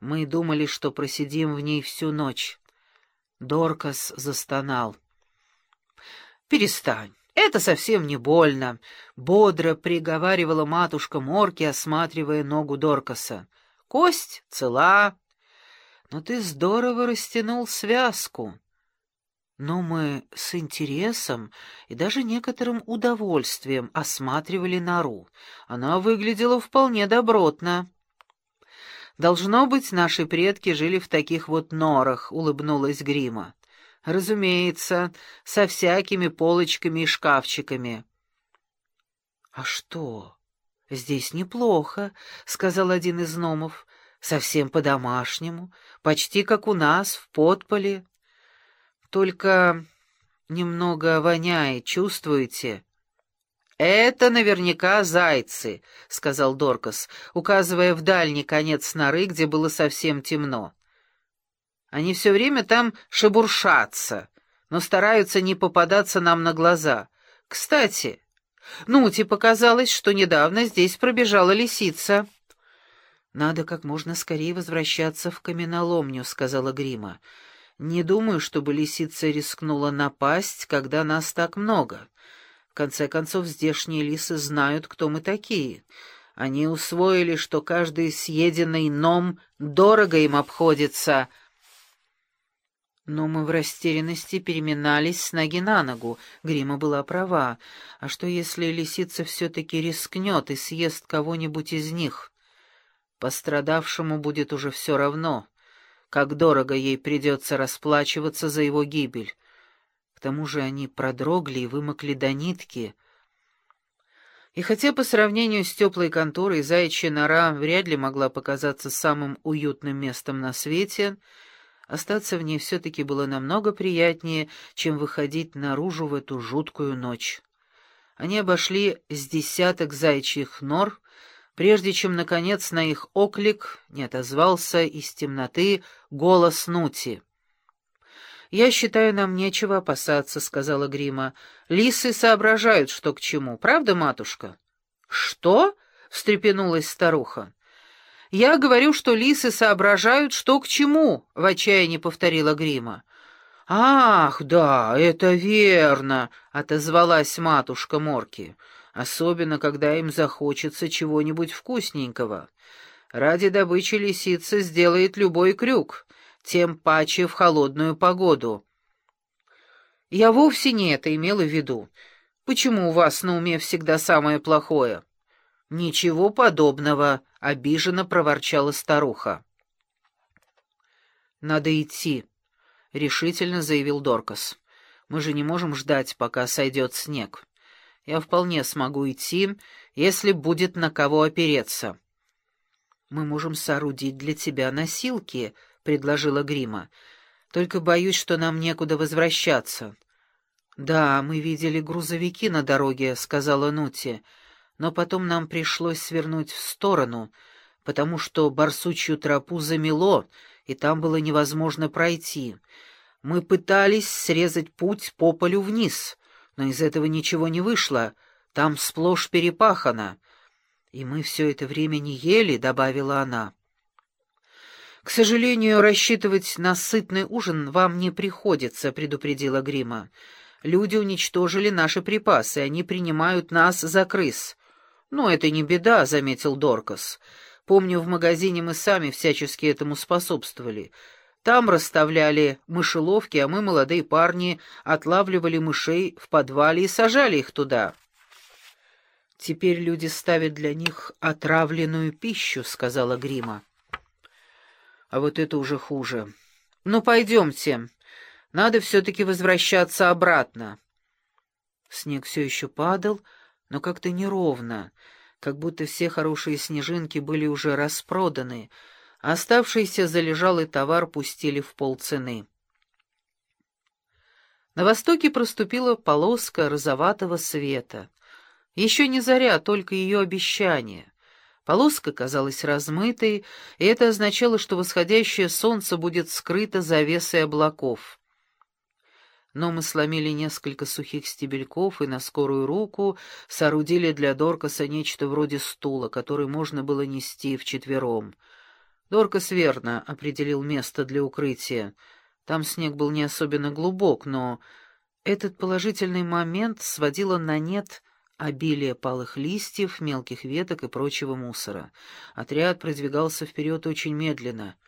Мы думали, что просидим в ней всю ночь. Доркас застонал. «Перестань, это совсем не больно», — бодро приговаривала матушка Морки, осматривая ногу Доркаса. «Кость цела, но ты здорово растянул связку». Но мы с интересом и даже некоторым удовольствием осматривали нору. Она выглядела вполне добротно. «Должно быть, наши предки жили в таких вот норах», — улыбнулась Грима. «Разумеется, со всякими полочками и шкафчиками». «А что? Здесь неплохо», — сказал один из номов. «Совсем по-домашнему, почти как у нас, в подполе». Только немного воняет, чувствуете?» «Это наверняка зайцы», — сказал Доркас, указывая в дальний конец норы, где было совсем темно. «Они все время там шебуршатся, но стараются не попадаться нам на глаза. Кстати, Нути показалось, что недавно здесь пробежала лисица». «Надо как можно скорее возвращаться в каменоломню», — сказала Грима. Не думаю, чтобы лисица рискнула напасть, когда нас так много. Конце концов, здешние лисы знают, кто мы такие. Они усвоили, что каждый съеденный ном дорого им обходится. Но мы в растерянности переминались с ноги на ногу. Грима была права. А что, если лисица все-таки рискнет и съест кого-нибудь из них? Пострадавшему будет уже все равно как дорого ей придется расплачиваться за его гибель. К тому же они продрогли и вымокли до нитки. И хотя по сравнению с теплой конторой заячья нора вряд ли могла показаться самым уютным местом на свете, остаться в ней все-таки было намного приятнее, чем выходить наружу в эту жуткую ночь. Они обошли с десяток заячьих нор, прежде чем, наконец, на их оклик не отозвался из темноты голос Нути. «Я считаю, нам нечего опасаться», — сказала Грима. «Лисы соображают, что к чему. Правда, матушка?» «Что?» — встрепенулась старуха. «Я говорю, что лисы соображают, что к чему», — в отчаянии повторила Грима. «Ах, да, это верно», — отозвалась матушка Морки особенно когда им захочется чего-нибудь вкусненького. Ради добычи лисица сделает любой крюк, тем паче в холодную погоду. Я вовсе не это имела в виду. Почему у вас на уме всегда самое плохое? Ничего подобного, — обиженно проворчала старуха. Надо идти, — решительно заявил Доркас. Мы же не можем ждать, пока сойдет снег. Я вполне смогу идти, если будет на кого опереться. «Мы можем соорудить для тебя носилки», — предложила Грима. «Только боюсь, что нам некуда возвращаться». «Да, мы видели грузовики на дороге», — сказала Нути, «но потом нам пришлось свернуть в сторону, потому что барсучью тропу замело, и там было невозможно пройти. Мы пытались срезать путь по полю вниз, но из этого ничего не вышло, там сплошь перепахано. И мы все это время не ели, — добавила она. «К сожалению, рассчитывать на сытный ужин вам не приходится», — предупредила Грима. «Люди уничтожили наши припасы, они принимают нас за крыс». «Ну, это не беда», — заметил Доркас. «Помню, в магазине мы сами всячески этому способствовали. Там расставляли мышеловки, а мы, молодые парни, отлавливали мышей в подвале и сажали их туда. «Теперь люди ставят для них отравленную пищу», — сказала Грима. «А вот это уже хуже. Ну, пойдемте. Надо все-таки возвращаться обратно». Снег все еще падал, но как-то неровно, как будто все хорошие снежинки были уже распроданы — Оставшийся залежалый товар пустили в полцены. На востоке проступила полоска розоватого света. Еще не заря, только ее обещание. Полоска казалась размытой, и это означало, что восходящее солнце будет скрыто завесой облаков. Но мы сломили несколько сухих стебельков и на скорую руку соорудили для Доркаса нечто вроде стула, который можно было нести вчетвером — Доркас верно определил место для укрытия. Там снег был не особенно глубок, но этот положительный момент сводило на нет обилие палых листьев, мелких веток и прочего мусора. Отряд продвигался вперед очень медленно —